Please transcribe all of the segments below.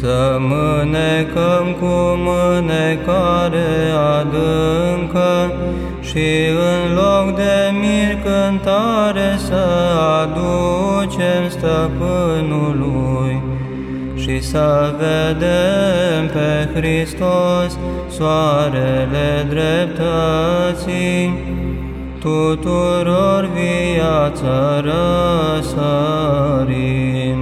Să mânecăm cu mânecare adâncă și în loc de mir cântare să aducem stăpânului și să vedem pe Hristos soarele dreptății, tuturor viața răsărind.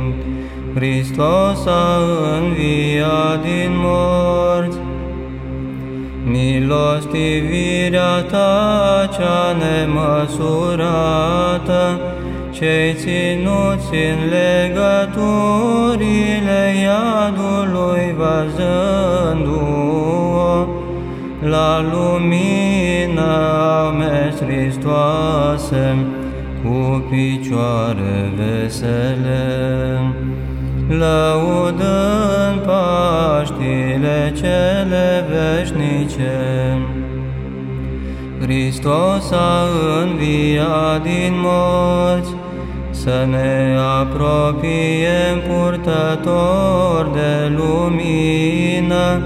Hristos a înviat din morți, milostivirea ta cea nemăsurată, cei ținuți în legăturile iadului văzându-o, la lumină au mers Hristoase, cu picioare vesele, lăudând Paștile cele veșnice. Hristos a înviat din morți, să ne apropiem purtător de lumină,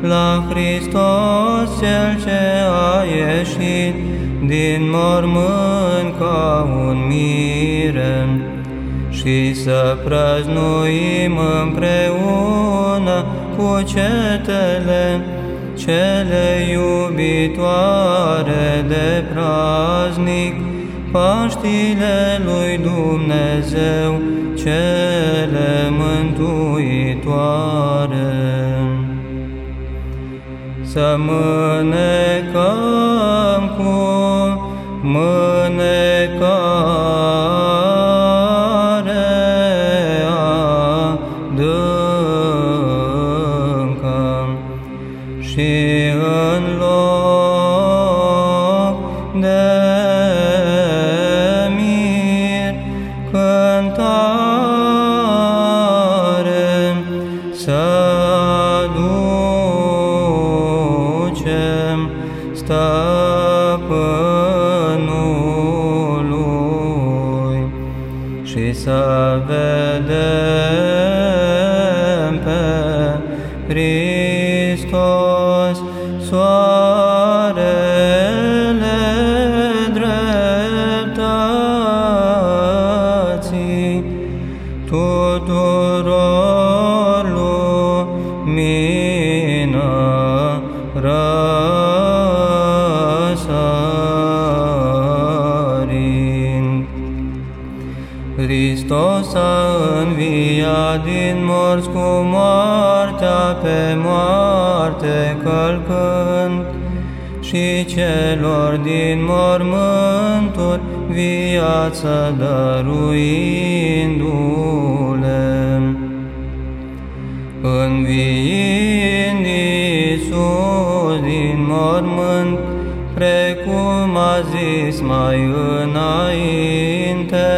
la Hristos Cel ce a ieșit din mormânt ca un mire și să prăznuim împreună cu cetele cele iubitoare de praznic, Paștile lui Dumnezeu, cele mântuitoare. Să mânecăm și în loc de mir cântare să ducem stăpânului și să vedem pe Hristos Hristos a înviat din morți cu moartea pe moarte călcând și celor din mormânturi viață dăruindu-le. Înviind Iisus din mormânt, precum a zis mai înainte,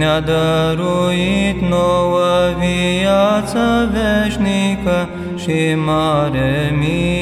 ne-a dăruit nouă viață veșnică și mare mie.